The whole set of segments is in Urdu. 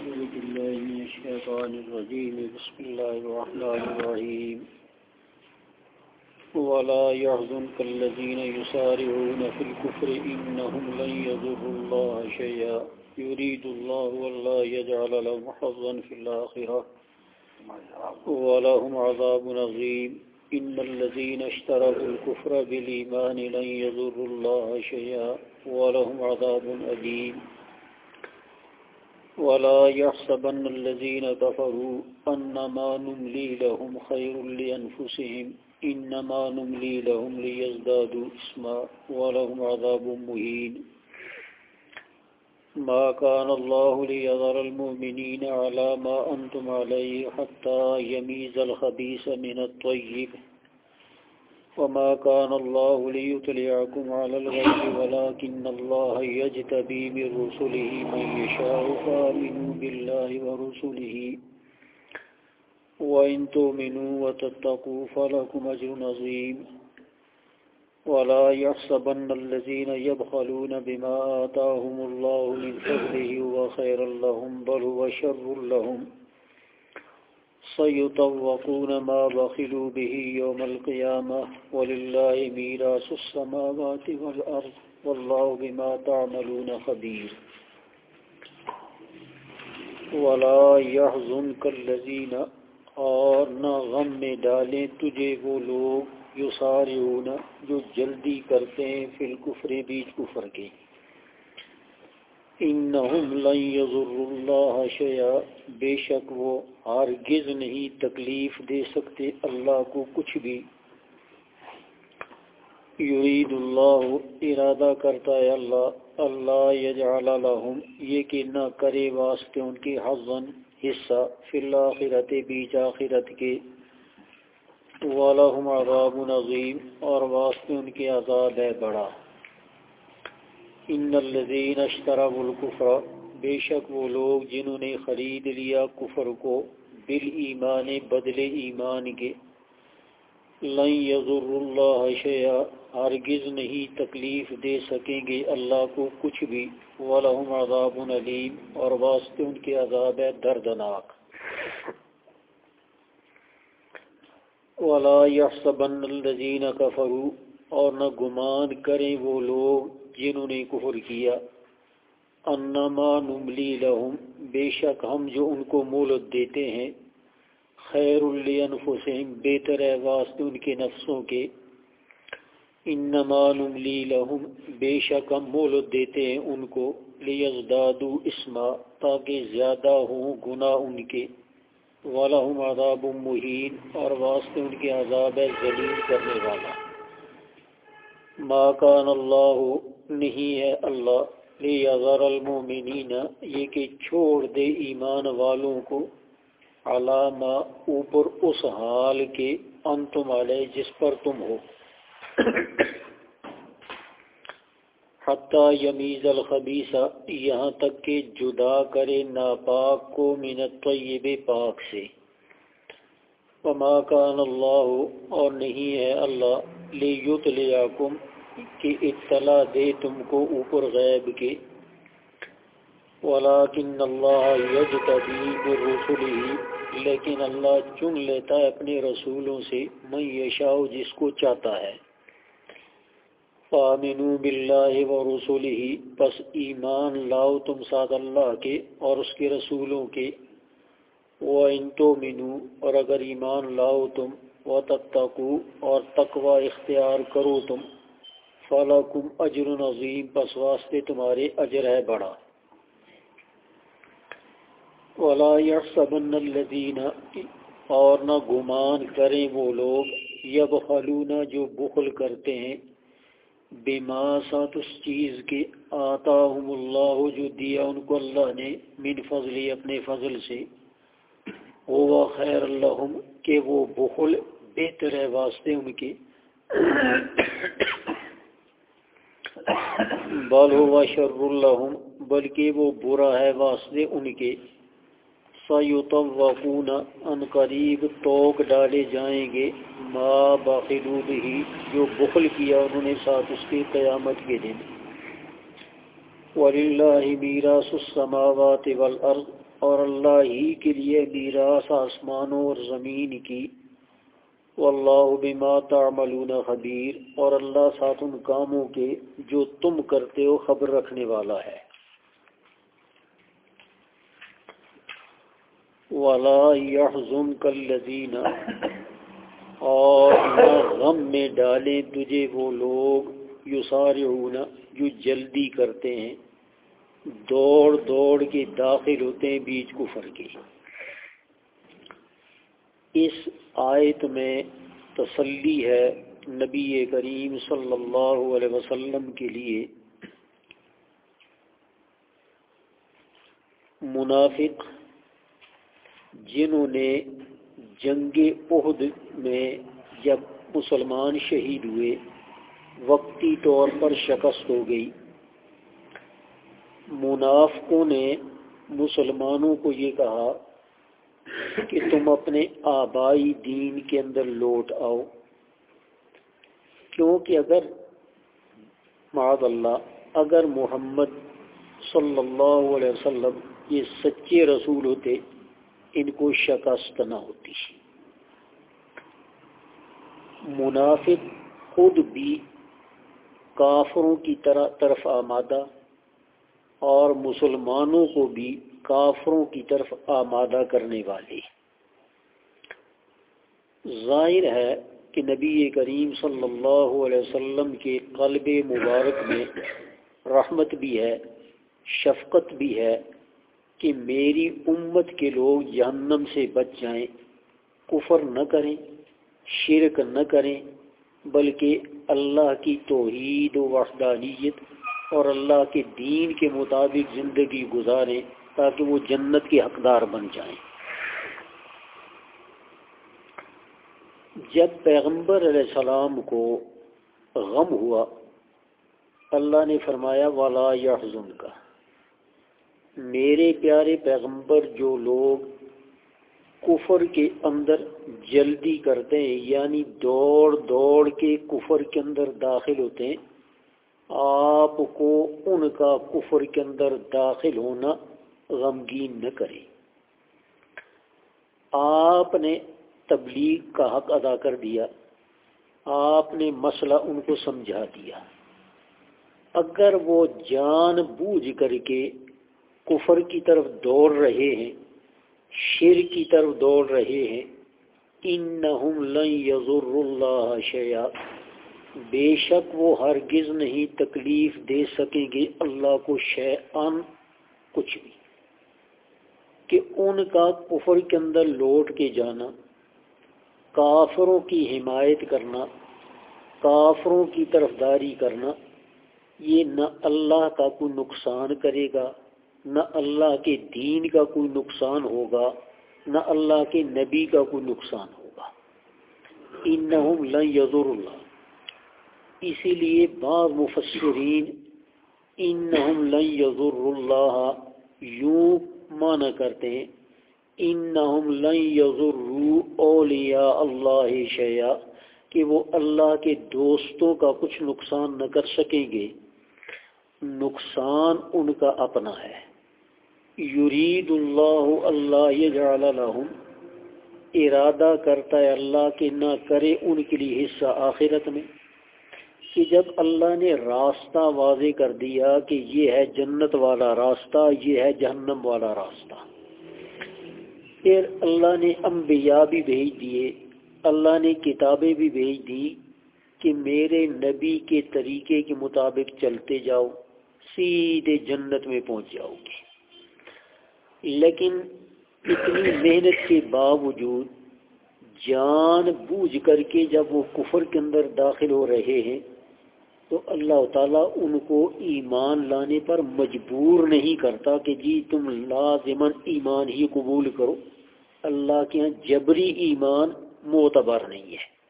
أعوذ بالله من الشيطان الرجيم. بسم الله الرحمن الرحيم. ولا يحزنك الذين يسارعون في الكفر إنهم لن يضروا الله شيئا. يريد الله ولا يجعل لهم حظا في الآخرة. ولهم عذاب نظيم إن الذين اشتروا الكفر بالإيمان لن يضروا الله شيئا. ولهم عذاب أليم. ولا يحسبن الذين كفروا أنما نملي لهم خير لأنفسهم إنما نملي لهم ليزدادوا اسما ولهم عذاب مهين. ما كان الله ليذر المؤمنين على ما أنتم عليه حتى يميز الخبيث من الطيب. وما كان الله ليطلعكم على الغيب، ولكن الله يجتبي من رسله من يشاء. فآمنوا بالله ورسله. وإن تؤمنوا وتتقوا فلكم أجر نظيم ولا يحسبن الذين يبخلون بما آتاهم الله من فضله وخير لهم، بل هو شر لهم. سيطوقون ما بخلوا به يوم القيامة ولله ميراس السماوات والأرض والله بما تعملون خبير. ولا يحزنك الذين اور نہ غم میں ڈالیں تجھے وہ لوگ یو سارے جو جلدی کرتے ہیں فی الکفر بیچ کفر کے۔ انہم لن یضر اللہ شیعہ بے شک وہ ہرگز نہیں تکلیف دے سکتے، اللہ کو کچھ بھی۔ یرید اللہ ارادہ کرتا ہے اللہ اللہ یجعل لہم، یہ کہ نہ کرے واسطے ان کے حضن حصہ فی الآخرت بیچ آخرت کے۔ وَلَهُمْ عَذَابٌ عَظِيمٌ اور واسطے ان کے عذاب ہے بڑا۔ ان الذین اشتروا الكفر، بے شک وہ لوگ جنہوں نے خرید لیا کفر کو بال ایمان بدل ایمان کے۔ لن یضر اللہ شیئا، ہرگز نہیں تکلیف دے سکیں گے اللہ کو کچھ بھی۔ وَلَهُمْ عَذَابٌ عَلِيمٌ، اور واسطے ان کے عذاب ہے دردناک۔ وَلَا يَحْسَبَنَّ الَّذِينَ كَفَرُوا، اور نہ گمان کریں وہ لوگ جنہوں نے کفر کیا، انما نملی لہم، بے شک ہم جو ان کو مولت دیتے ہیں، خیر الانفسہم بہتر ہے واسطے ان کے نفسوں کے۔ انما نملی لہم، بے شک ہم مولت دیتے ہیں ان کو لیزدادو اسما، تاکہ زیادہ ہوں گناہ ان کے۔ وَلَهُمْ عَذَابٌ مُحِينٌ اور واسطے ان کے عذاب ہے ذلیل کرنے والا۔ ما کان اللہ نہیں ہے اللہ۔ لیذر المومنین یہ کہ چھوڑ دے ایمان والوں کو۔ علامہ اوپر اس حال کے انتم علیہ، جس پر تم ہو۔ حتی یمیز الخبیثہ یہاں تک کہ جدا کرے ناپاک کو من الطیب پاک سے۔ وما کان اللہ اور نہیں ہے اللہ۔ لیتلیاکم کہ اطلاع دے تم کو اوپر غیب کے۔ ولیکن اللہ یجتبی برسولی لیکن اللہ چن لیتا ہے اپنے رسولوں سے، من یشاؤ جس کو چاہتا ہے۔ فامنوا باللہ ورسولہ پس ایمان لاؤ تم ساتھ اللہ کے اور اس کے رسولوں کے۔ وَإِن تُؤْمِنُوا، اور اگر ایمان لاؤ تم، وَتَتَّقُوا، اور تقوی اختیار کرو تم۔ فَلَكُمْ أَجْرٌ عَظِيمٌ پس واسطے تمہارے اجر ہے بڑا۔ وَلَا يَحْسَبَنَّ الَّذِينَ، اور نہ گمان کریں وہ لوگ یبخلون جو بخل کرتے ہیں۔ بما سات اس چیز کے آتاہم اللہ جو دیا ان کو اللہ نے من فضلی اپنے فضل سے۔ وہ خیر اللہم کہ وہ بخل بہتر ہے واسطے ان کے۔ بل ہوا شر اللہم بلکہ وہ برا ہے واسطے ان کے۔ سیطوقون ان قریب توق ڈالے جائیں گے۔ ما باخلو بھی جو بخل کیا انہوں نے ساتھ اس کی قیامت کے دن۔ وَلِلَّهِ مِيرَاسُ السَّمَاوَاتِ وَالْأَرْضِ، اور اللہ ہی کے لیے میراث آسمانوں اور زمین کی۔ واللہ بما تعملون خبیر اور اللہ ساتھ ان کاموں کے جو تم کرتے ہو خبر رکھنے والا ہے۔ ولا يحزنك الذين اور نہ غم میں ڈالیں تجھے وہ لوگ یسارعون جو جلدی کرتے ہیں، دوڑ دوڑ کے داخل ہوتے ہیں بیچ کفر کے۔ اس آیت میں تسلی ہے نبی کریم صلی اللہ علیہ وسلم کے لیے۔ منافق جنہوں نے جنگ عہد میں جب مسلمان شہید ہوئے، وقتی طور پر شکست ہو گئی۔ منافقوں نے مسلمانوں کو یہ کہا کہ تم اپنے آبائی دین کے اندر لوٹ آؤ۔ کیونکہ اگر معذ اللہ، اگر محمد صلی اللہ علیہ وسلم یہ سچے رسول ہوتے، ان کو شکست نہ ہوتی۔ منافق خود بھی کافروں کی طرح طرف آمادہ، اور مسلمانوں کو بھی کافروں کی طرف آمادہ کرنے والے ظاہر ہے کہ نبی کریم صلی اللہ علیہ وسلم کے قلب مبارک میں رحمت بھی ہے، شفقت بھی ہے کہ میری امت کے لوگ جہنم سے بچ جائیں، کفر نہ کریں، شرک نہ کریں، بلکہ اللہ کی توحید و وحدانیت اور اللہ کے دین کے مطابق زندگی گزاریں۔ تاکہ وہ جنت کے حقدار بن جائیں۔ جب پیغمبر علیہ السلام کو غم ہوا، اللہ نے فرمایا والا یا کا میرے پیارے پیغمبر، جو لوگ کفر کے اندر جلدی کرتے ہیں یعنی دوڑ دوڑ کے کفر کے اندر داخل ہوتے ہیں، آپ کو ان کا کفر کے اندر داخل ہونا غمگین نہ کرے۔ آپ نے تبلیغ کا حق ادا کر دیا، آپ نے مسئلہ ان کو سمجھا دیا۔ اگر وہ جان بوجھ کر کے کفر کی طرف دوڑ رہے ہیں، شر کی طرف دوڑ رہے ہیں ان یضر اللہ شیا بے شک وہ ہرگز نہیں تکلیف دے سکیں گے اللہ کو شے کچھ بھی۔ کہ ان کا کفر کے اندر لوٹ کے جانا، کافروں کی حمایت کرنا، کافروں کی طرف داری کرنا، یہ نہ اللہ کا کوئی نقصان کرے گا، نہ اللہ کے دین کا کوئی نقصان ہوگا، نہ اللہ کے نبی کا کوئی نقصان ہوگا۔ ان یضر اللہ اسی لیے بعض مفسرین ان یضر اللہ یوں مانا کرتے ہیں۔ انہم لن یضروا اولیاء اللہ شیعہ کہ وہ اللہ کے دوستوں کا کچھ نقصان نہ کر سکیں گے۔ نقصان ان کا اپنا ہے۔ یرید اللہ اللہ یجعل لهم۔ ارادہ کرتا ہے اللہ کہ نہ کرے ان کے لیے حصہ آخرت میں۔ کہ جب اللہ نے راستہ واضح کر دیا کہ یہ ہے جنت والا راستہ، یہ ہے جہنم والا راستہ۔ پھر اللہ نے انبیاء بھی بھیج دیے، اللہ نے کتابیں بھی بھیج دی کہ میرے نبی کے طریقے کے مطابق چلتے جاؤ، سیدھے جنت میں پہنچ جاؤ گے۔ لیکن اتنی محنت کے باوجود جان بوجھ کر کے جب وہ کفر کے اندر داخل ہو رہے ہیں تو اللہ تعالیٰ ان کو ایمان لانے پر مجبور نہیں کرتا کہ جی تم لازمن ایمان ہی قبول کرو۔ اللہ کے یہاں جبری ایمان معتبر نہیں ہے۔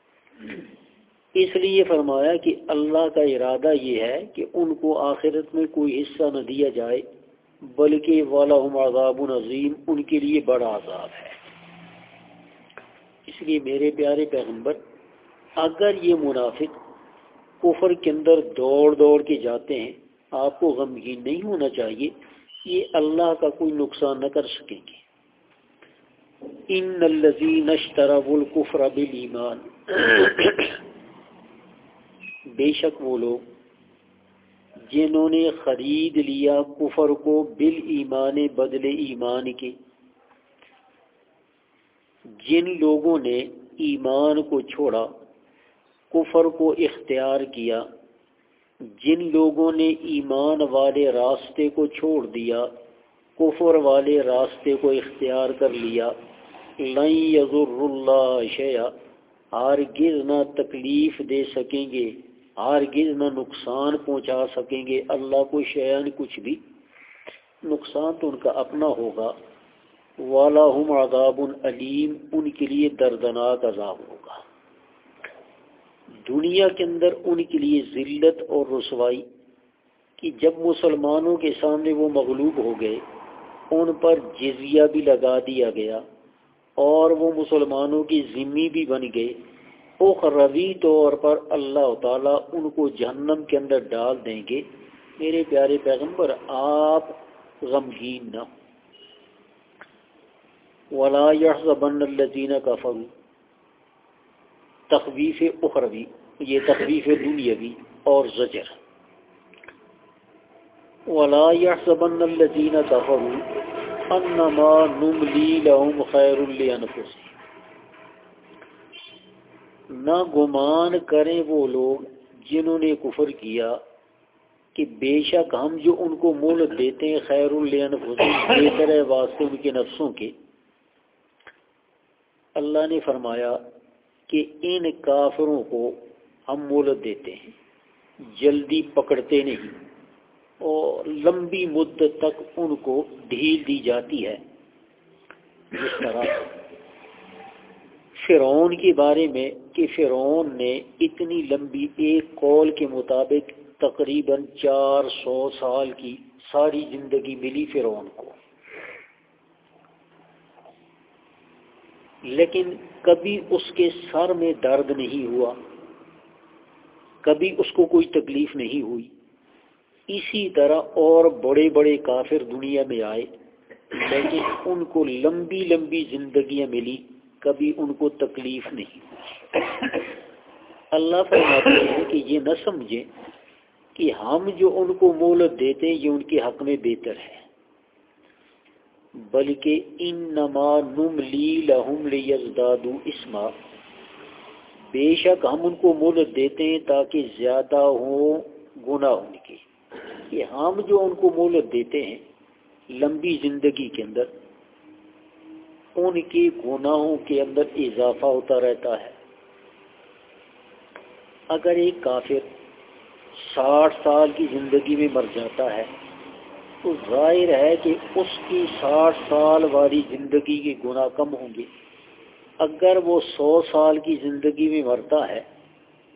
اس لیے فرمایا کہ اللہ کا ارادہ یہ ہے کہ ان کو آخرت میں کوئی حصہ نہ دیا جائے، بلکہ والا عذاب نظیم ان کے لیے بڑا عذاب ہے۔ اس لیے میرے پیارے پیغمبر، اگر یہ منافق کفر کے اندر دوڑ دوڑ کے جاتے ہیں، آپ کو غمگین نہیں ہونا چاہیے یہ اللہ کا کوئی نقصان نہ کر سکیں گے۔ ان الزی نشترا القفر بل ایمان بے شک وہ لوگ جنہوں نے خرید لیا کفر کو بل ایمان بدل ایمان کے، جن لوگوں نے ایمان کو چھوڑا کفر کو اختیار کیا۔ جن لوگوں نے ایمان والے راستے کو چھوڑ دیا، کفر والے راستے کو اختیار کر لیا۔ یضر اللہ شیا ہرگز نہ تکلیف دے سکیں گے، ہرگز نہ نقصان پہنچا سکیں گے۔ اللہ کو شیان کچھ بھی۔ نقصان تو ان کا اپنا ہوگا۔ والا ہم عذاب علیم ان کے لیے دردناک عذاب ہوگا۔ دنیا کے اندر ان کے لیے ذلت اور رسوائی کہ جب مسلمانوں کے سامنے وہ مغلوب ہو گئے، ان پر جزیہ بھی لگا دیا گیا اور وہ مسلمانوں کی ذمی بھی بن گئے۔ اخروی طور پر اللہ تعالیٰ ان کو جہنم کے اندر ڈال دیں گے۔ میرے پیارے پیغمبر، آپ غمگین نہ ولا یحزبن الذین کفروا تخویف اخروی، یہ تخویف دنیاوی اور زجر۔ ولا يحسبن الذين كفروا انما نملي لهم خير لانفسهم نہ گمان کریں وہ لوگ جنہوں نے کفر کیا کہ بے شک ہم جو ان کو مول دیتے ہیں خیر الانفسهم بہتر ہے واسطے ان کے نفسوں کے۔ اللہ نے فرمایا کہ ان کافروں کو ہم مولت دیتے ہیں۔ جلدی پکڑتے نہیں۔ اور لمبی مدت تک ان کو ڈھیل دی جاتی ہے۔ جس طرح فرعون کے بارے میں کہ فرعون نے اتنی لمبی ایک کال کے مطابق تقریباً چار سو سال کی ساری زندگی ملی فرعون کو۔ لیکن کبھی اس کے سر میں درد نہیں ہوا، کبھی اس کو کوئی تکلیف نہیں ہوئی۔ اسی طرح اور بڑے بڑے کافر دنیا میں آئے، لیکن ان کو لمبی لمبی زندگیاں ملی، کبھی ان کو تکلیف نہیں۔ ہوئی اللہ فرماتے ہیں کہ یہ نہ سمجھیں کہ ہم جو ان کو مولت دیتے ہیں، یہ ان کے حق میں بہتر ہے۔ بلکہ ان نما لہم لیزدادو اسما۔ بے شک ہم ان کو مولت دیتے ہیں تاکہ زیادہ ہوں گناہ ان کی کہ ہم جو ان کو مولت دیتے ہیں لمبی زندگی کے اندر، ان کے گناہوں کے اندر اضافہ ہوتا رہتا ہے۔ اگر ایک کافر ساٹھ سال کی زندگی میں مر جاتا ہے تو ظاہر ہے کہ اس کی ساٹھ سال والی زندگی کے گناہ کم ہوں گے۔ اگر وہ سو سال کی زندگی میں مرتا ہے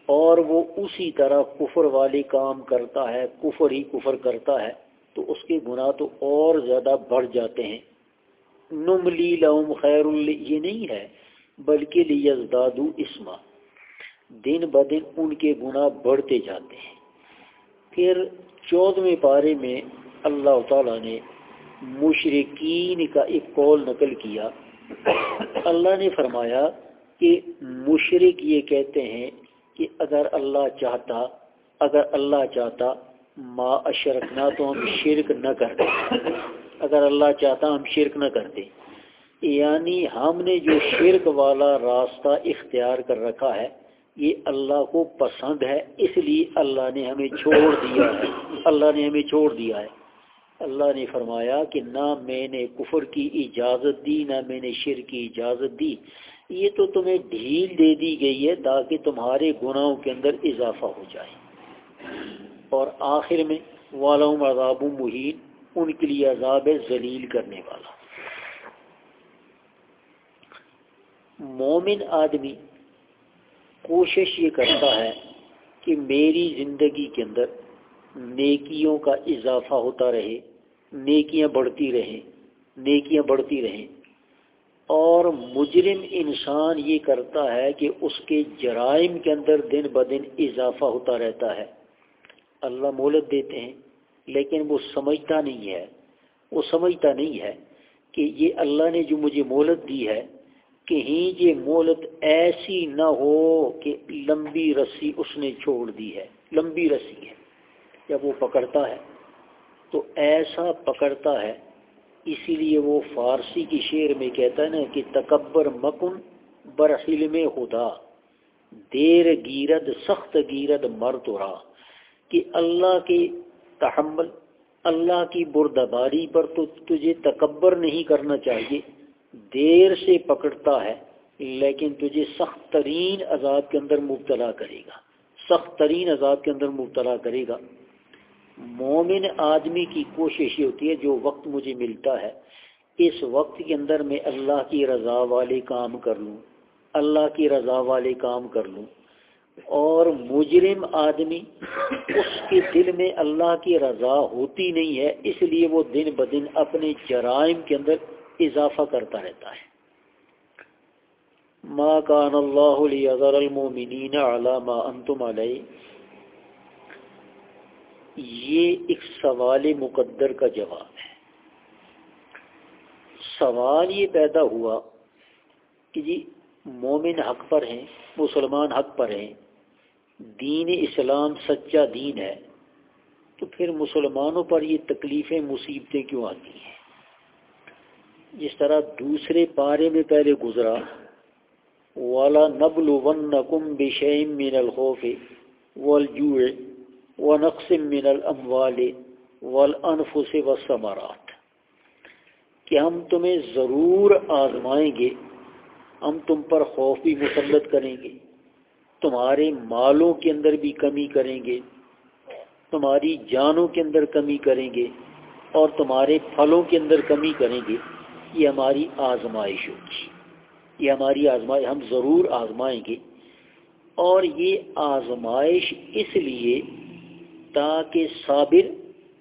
اور وہ اسی طرح کفر والی کام کرتا ہے، کفر ہی کفر کرتا ہے، تو اس کے گناہ تو اور زیادہ بڑھ جاتے ہیں۔ نملی لوم خیر یہ نہیں ہے، بلکہ لیزدادو اسما۔ دن بدن ان کے گناہ بڑھتے جاتے ہیں۔ پھر چودھویں پارے میں اللہ تعالیٰ نے مشرقین کا ایک قول نقل کیا۔ اللہ نے فرمایا کہ مشرق یہ کہتے ہیں کہ اگر اللہ چاہتا، اگر اللہ چاہتا، ما اشرکنا تو ہم شرک نہ کرتے۔ اگر اللہ چاہتا، ہم شرک نہ کرتے۔ یعنی ہم نے جو شرک والا راستہ اختیار کر رکھا ہے، یہ اللہ کو پسند ہے، اس لیے اللہ نے ہمیں چھوڑ دیا ہے۔ اللہ نے ہمیں چھوڑ دیا ہے۔ اللہ نے فرمایا کہ نہ میں نے کفر کی اجازت دی، نہ میں نے شر کی اجازت دی۔ یہ تو تمہیں ڈھیل دے دی گئی ہے تاکہ تمہارے گناہوں کے اندر اضافہ ہو جائے۔ اور آخر میں والم عذاب محین ان کے لیے عذاب ذلیل کرنے والا۔ مومن آدمی کوشش یہ کرتا ہے کہ میری زندگی کے اندر نیکیوں کا اضافہ ہوتا رہے، نیکیاں بڑھتی رہیں، نیکیاں بڑھتی رہیں۔ اور مجرم انسان یہ کرتا ہے کہ اس کے جرائم کے اندر دن بدن اضافہ ہوتا رہتا ہے۔ اللہ مولت دیتے ہیں، لیکن وہ سمجھتا نہیں ہے۔ وہ سمجھتا نہیں ہے کہ یہ اللہ نے جو مجھے مولت دی ہے، کہیں یہ مولت ایسی نہ ہو کہ لمبی رسی اس نے چھوڑ دی ہے، لمبی رسی ہے۔ جب وہ پکڑتا ہے، تو ایسا پکڑتا ہے، اسی لیے وہ فارسی کی شعر میں کہتا ہے نا کہ تکبر مکن برحل میں خدا دیر گیرد سخت گیرد مر تو رہا کہ اللہ کے تحمل، اللہ کی بردباری پر تو تجھے تکبر نہیں کرنا چاہیے، دیر سے پکڑتا ہے، لیکن تجھے سخت ترین عذاب کے اندر مبتلا کرے گا۔ سخت ترین عذاب کے اندر مبتلا کرے گا۔ مومن آدمی کی کوشش یہ ہوتی ہے، جو وقت مجھے ملتا ہے، اس وقت کے اندر میں اللہ کی رضا والے کام کر لوں، اللہ کی رضا والے کام کر لوں۔ اور مجرم آدمی اس کے دل میں اللہ کی رضا ہوتی نہیں ہے، اس لیے وہ دن بدن اپنے جرائم کے اندر اضافہ کرتا رہتا ہے۔ ما کان اللہ المؤمنین علی ما انتم علیہ یہ ایک سوال مقدر کا جواب ہے۔ سوال یہ پیدا ہوا کہ جی مومن حق پر ہیں، مسلمان حق پر ہیں، دین اسلام سچا دین ہے، تو پھر مسلمانوں پر یہ تکلیفیں، مصیبتیں کیوں آتی ہیں؟ جس طرح دوسرے پارے میں پہلے گزرا والا نبل ون نقم بشیم من الخوف والجوع۔ ونقص من الاموال والانفس والثمرات کہ ہم تمہیں ضرور آزمائیں گے، ہم تم پر خوف بھی مسلط کریں گے، تمہارے مالوں کے اندر بھی کمی کریں گے، تمہاری جانوں کے اندر کمی کریں گے اور تمہارے پھلوں کے اندر کمی کریں گے، یہ ہماری آزمائش ہوگی۔ یہ ہماری آزمائش، ہم ضرور آزمائیں گے۔ اور یہ آزمائش اس لیے تاکہ صابر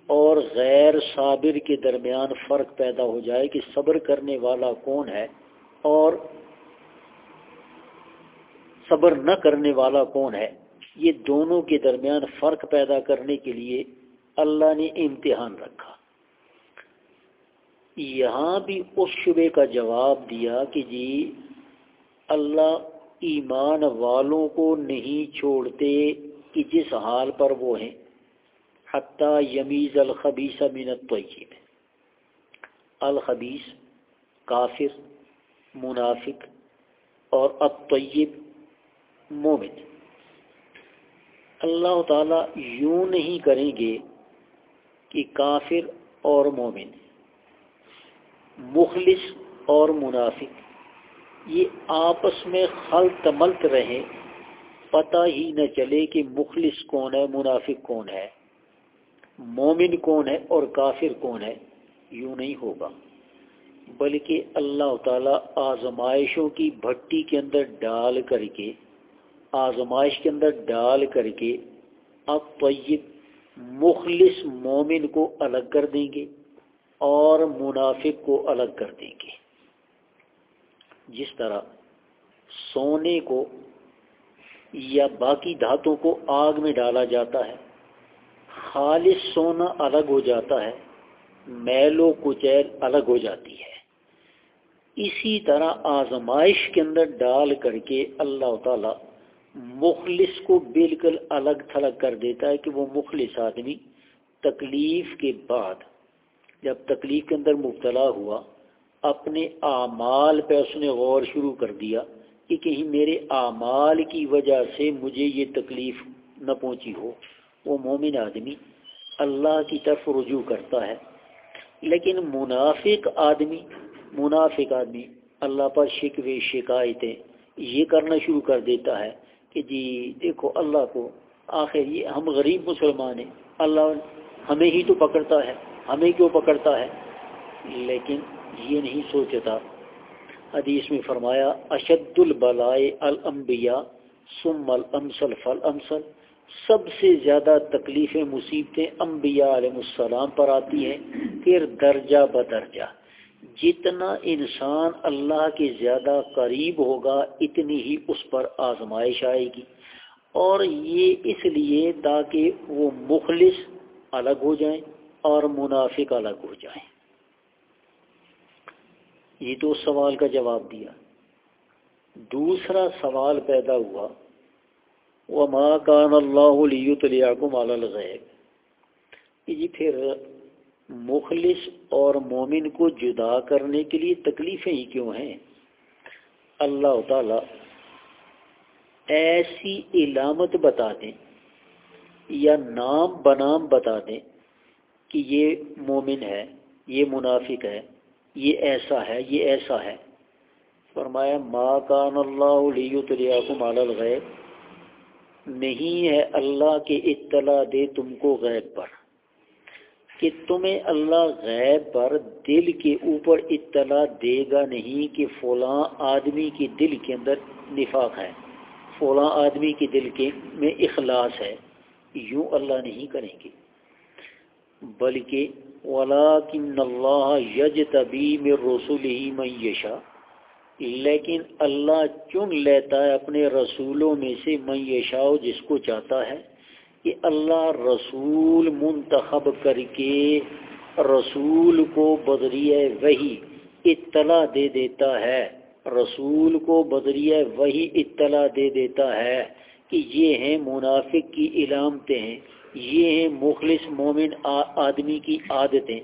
اور غیر صابر کے درمیان فرق پیدا ہو جائے کہ صبر کرنے والا کون ہے اور صبر نہ کرنے والا کون ہے۔ یہ دونوں کے درمیان فرق پیدا کرنے کے لیے اللہ نے امتحان رکھا۔ یہاں بھی اس شبے کا جواب دیا کہ جی اللہ ایمان والوں کو نہیں چھوڑتے کہ جس حال پر وہ ہیں۔ حتیٰ یمیز الخبیس من الطیب الخبیس کافر، منافق اور الطیب مومن. اللہ تعالیٰ یوں نہیں کریں گے کہ کافر اور مومن، مخلص اور منافق. یہ آپس میں خلط ملت رہے پتہ ہی نہ چلے کہ مخلص کون ہے، منافق کون ہے. مومن کون ہے اور کافر کون ہے یوں نہیں ہوگا۔ بلکہ اللہ تعالیٰ آزمائشوں کی بھٹی کے اندر ڈال کر کے، آزمائش کے اندر ڈال کر کے اب طیب مخلص مومن کو الگ کر دیں گے اور منافق کو الگ کر دیں گے۔ جس طرح سونے کو یا باقی دھاتوں کو آگ میں ڈالا جاتا ہے خالص سونا الگ ہو جاتا ہے، میل و کچیل الگ ہو جاتی ہے۔ اسی طرح آزمائش کے اندر ڈال کر کے اللہ تعالی مخلص کو بالکل الگ تھلگ کر دیتا ہے کہ وہ مخلص آدمی تکلیف کے بعد جب تکلیف کے اندر مبتلا ہوا، اپنے اعمال پہ اس نے غور شروع کر دیا کہ کہیں میرے اعمال کی وجہ سے مجھے یہ تکلیف نہ پہنچی ہو۔ وہ مومن آدمی اللہ کی طرف رجوع کرتا ہے، لیکن منافق آدمی منافق آدمی اللہ پر شکوے، شکایتیں یہ کرنا شروع کر دیتا ہے کہ جی دیکھو اللہ کو آخر یہ ہم غریب مسلمان ہیں، اللہ ہمیں ہی تو پکڑتا ہے، ہمیں کیوں پکڑتا ہے؟ لیکن یہ نہیں سوچتا۔ حدیث میں فرمایا، اشد البلائے الانبیاء ثم الامثل فالامثل۔ سب سے زیادہ تکلیفیں مصیبتیں انبیاء علیہ السلام پر آتی ہیں، پھر درجہ بدرجہ۔ جتنا انسان اللہ کے زیادہ قریب ہوگا، اتنی ہی اس پر آزمائش آئے گی۔ اور یہ اس لیے تاکہ وہ مخلص الگ ہو جائیں اور منافق الگ ہو جائیں۔ یہ تو سوال کا جواب دیا۔ دوسرا سوال پیدا ہوا وہ ماں کان اللہ علیہ الغیب جی پھر مخلص اور مومن کو جدا کرنے کے لیے تکلیفیں ہی کیوں ہیں؟ اللہ تعالی ایسی علامت بتا دیں یا نام بنام بتا دیں کہ یہ مومن ہے، یہ منافق ہے، یہ ایسا ہے، یہ ایسا ہے۔ فرمایا، ما کان اللہ علیہ مال الغیب نہیں ہے اللہ کے اطلاع دے تم کو غیب پر۔ کہ تمہیں اللہ غیب پر دل کے اوپر اطلاع دے گا نہیں کہ فلاں آدمی کے دل کے اندر نفاق ہے، فلاں آدمی کے دل کے میں اخلاص ہے۔ یوں اللہ نہیں کریں گے۔ بلکہ ولاکن اللہ یج طبی میں رسول ہی میشا لیکن اللہ چن لیتا ہے اپنے رسولوں میں سے میشا جس کو چاہتا ہے کہ اللہ رسول منتخب کر کے رسول کو بدریہ وہی اطلاع دے دیتا ہے۔ رسول کو بدریہ وہی اطلاع دے دیتا ہے کہ یہ ہیں منافق کی علامتیں ہیں یہ ہیں مخلص مومن آدمی کی عادتیں۔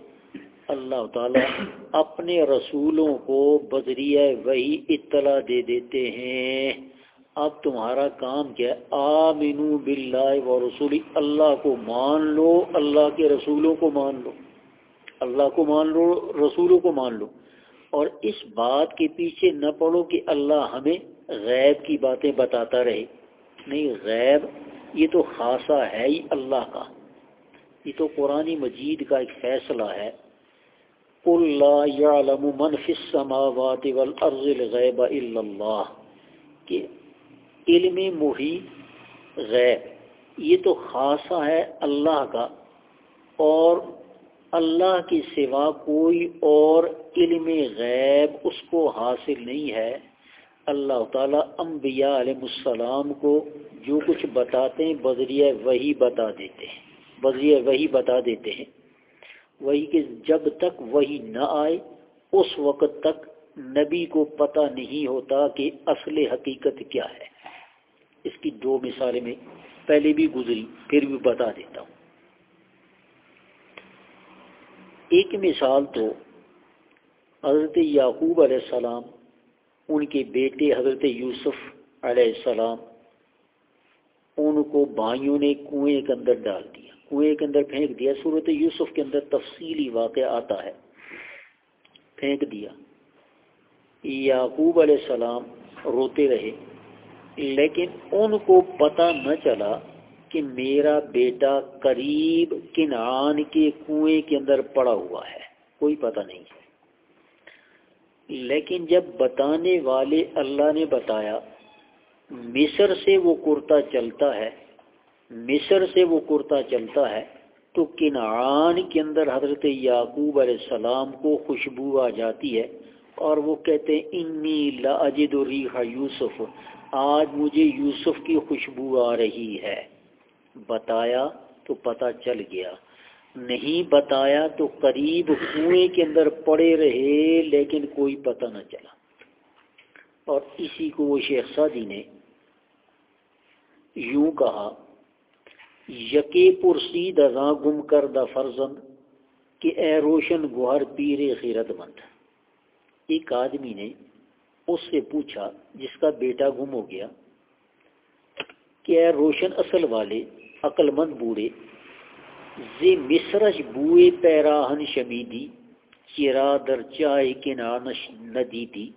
اللہ تعالیٰ اپنے رسولوں کو بدریہ وہی اطلاع دے دیتے ہیں۔ اب تمہارا کام کیا آمنو باللہ و رسولی، اللہ کو مان لو، اللہ کے رسولوں کو مان لو۔ اللہ کو مان لو، رسولوں کو مان لو۔ اور اس بات کے پیچھے نہ پڑو کہ اللہ ہمیں غیب کی باتیں بتاتا رہے۔ نہیں، غیب یہ تو خاصا ہے ہی اللہ کا۔ یہ تو قرآن مجید کا ایک فیصلہ ہے۔ اللہ فی السماوات والارض الغیب الا اللہ کہ علم محیط غیب، یہ تو خاصا ہے اللہ کا اور اللہ کے سوا کوئی اور علم غیب اس کو حاصل نہیں ہے۔ اللہ تعالیٰ انبیاء علیہ السلام کو جو کچھ بتاتے ہیں، بذریعہ وہی بتا دیتے ہیں، بذریعہ وہی بتا دیتے ہیں۔ وہی کہ جب تک وہی نہ آئے، اس وقت تک نبی کو پتہ نہیں ہوتا کہ اصل حقیقت کیا ہے۔ اس کی دو مثالیں میں پہلے بھی گزری، پھر بھی بتا دیتا ہوں۔ ایک مثال تو حضرت یعقوب علیہ السلام، ان کے بیٹے حضرت یوسف علیہ السلام، ان کو بھائیوں نے کنویں کے اندر ڈال دیا۔ کنویں کے اندر پھینک دیا صورت یوسف کے اندر تفصیلی واقع آتا ہے۔ پھینک دیا۔ یعقوب علیہ السلام روتے رہے، لیکن ان کو پتہ نہ چلا کہ میرا بیٹا قریب کنعان کے کنویں کے اندر پڑا ہوا ہے۔ کوئی پتہ نہیں۔ ہے لیکن جب بتانے والے اللہ نے بتایا، مصر سے وہ کرتا چلتا ہے مصر سے وہ کرتا چلتا ہے تو کنعان کے اندر حضرت یعقوب علیہ السلام کو خوشبو آ جاتی ہے اور وہ کہتے ہیں، انی لاجد ریح یوسف، آج مجھے یوسف کی خوشبو آ رہی ہے۔ بتایا تو پتہ چل گیا۔ نہیں بتایا تو قریب کنویں کے اندر پڑے رہے، لیکن کوئی پتہ نہ چلا۔ اور اسی کو وہ شیخ سادی نے یوں کہا یقے پرسی دزاں گم کر دا فرزن کہ اے روشن گوہر پیرے خیرت مند۔ ایک آدمی نے اس سے پوچھا، جس کا بیٹا گم ہو گیا، کہ اے روشن اصل والے عقل مند بوڑھے، زی مصرش بوئے پیراہن شمیدی، چرا در چائے کے ندی تھی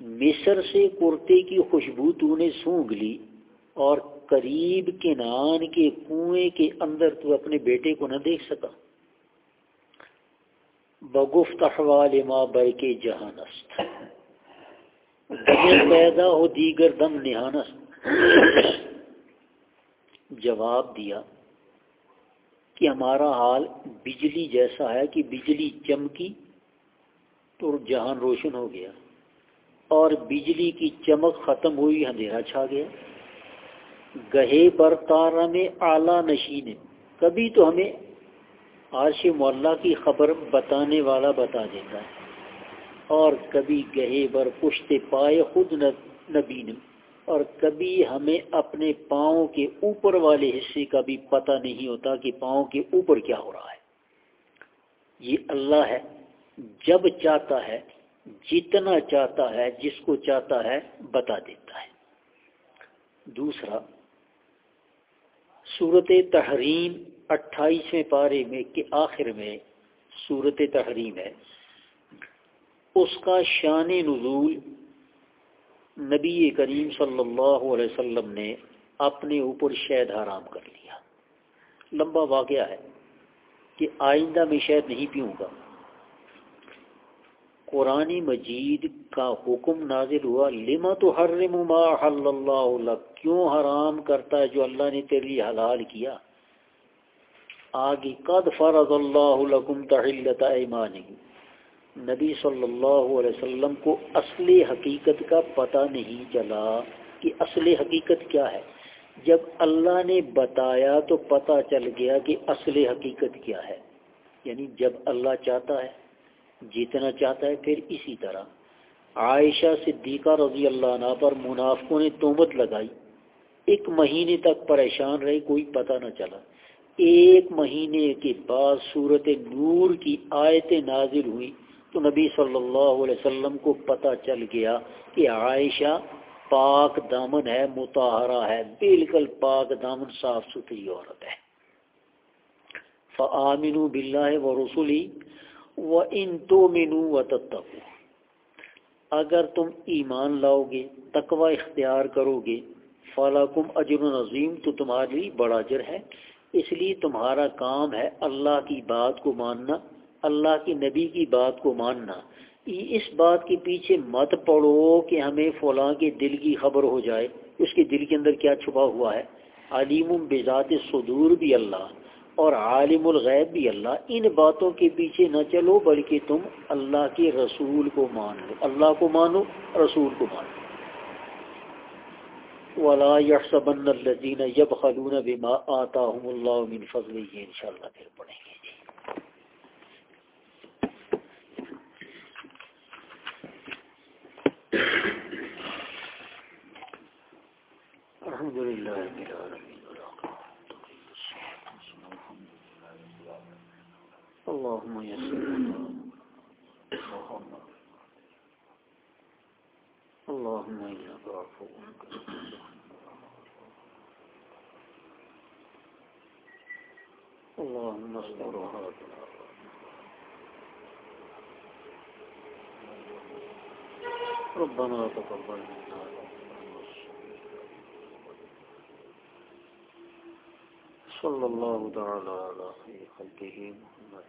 مصر سے کرتے کی خوشبو تو نے سونگ لی اور قریب کے نان کے کنویں کے اندر تو اپنے بیٹے کو نہ دیکھ سکا۔ بگفت احوال ما بر کے جہانست پیدا ہو دیگر دم نہانست۔ جواب دیا کہ ہمارا حال بجلی جیسا ہے کہ بجلی چمکی تو جہان روشن ہو گیا اور بجلی کی چمک ختم ہوئی، اندھیرا چھا گیا۔ گہے پر تارا میں اعلیٰ نشین کبھی تو ہمیں عرش مولا کی خبر بتانے والا بتا دیتا ہے۔ اور کبھی گہے بر پشت پائے خود نبی نے اور کبھی ہمیں اپنے پاؤں کے اوپر والے حصے کا بھی پتہ نہیں ہوتا کہ پاؤں کے اوپر کیا ہو رہا ہے۔ یہ اللہ ہے۔ جب چاہتا ہے، جتنا چاہتا ہے، جس کو چاہتا ہے، بتا دیتا ہے۔ دوسرا صورت تحریم اٹھائیسویں پارے میں کے آخر میں صورت تحریم ہے۔ اس کا شان نزول نبی کریم صلی اللہ علیہ وسلم نے اپنے اوپر شہد حرام کر لیا۔ لمبا واقعہ ہے کہ آئندہ میں شہد نہیں پیوں گا۔ قرآن مجید کا حکم نازل ہوا لما تو ما حل اللہ کیوں حرام کرتا ہے جو اللہ نے تیرے لیے حلال کیا؟ آگے، قد فرض اللہ لکم تحلت ایمانہم نبی صلی اللہ علیہ وسلم کو اصل حقیقت کا پتہ نہیں چلا کہ اصل حقیقت کیا ہے۔ جب اللہ نے بتایا تو پتہ چل گیا کہ اصل حقیقت کیا ہے۔ یعنی جب اللہ چاہتا ہے جیتنا چاہتا ہے، پھر اسی طرح۔ عائشہ صدیقہ رضی اللہ عنہ پر منافقوں نے تومت لگائی۔ ایک مہینے تک پریشان رہے، کوئی پتہ نہ چلا۔ ایک مہینے کے بعد صورت نور کی آیتیں نازل ہوئی۔ تو نبی صلی اللہ علیہ وسلم کو پتہ چل گیا کہ عائشہ پاک دامن ہے متحرہ ہے۔ بالکل پاک دامن صاف ستھری عورت ہے۔ فعامن بلّہ و رسولی و ان تو مینو و اگر تم ایمان لاؤ گے تقوی اختیار کرو گے فلاکم اجر نظیم تو تمہاری بڑا اجر ہے۔ اس لیے تمہارا کام ہے اللہ کی بات کو ماننا، اللہ کی نبی کی بات کو ماننا۔ اس بات کے پیچھے مت پڑو کہ ہمیں فلاں کے دل کی خبر ہو جائے۔ اس کے دل کے اندر کیا چھپا ہوا ہے؟ علیم بذات صدور بھی اللہ۔ اور عالم الغیب بھی اللہ، ان باتوں کے پیچھے نہ چلو، بلکہ تم اللہ کے رسول کو مان لو اللہ کو مانو، رسول کو مانو۔ ولا يحسبن الذين يبخلون بما آتاهم الله من فضله۔ ان شاء اللہ پھر پڑھیں گے۔ الحمد لله رب العالمين اللهم يسر اللهم إنك عفو اللهم اصبر هذا ربنا تقبل منا. صلى الله تعالى على خلقه محمد